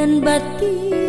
dan batin.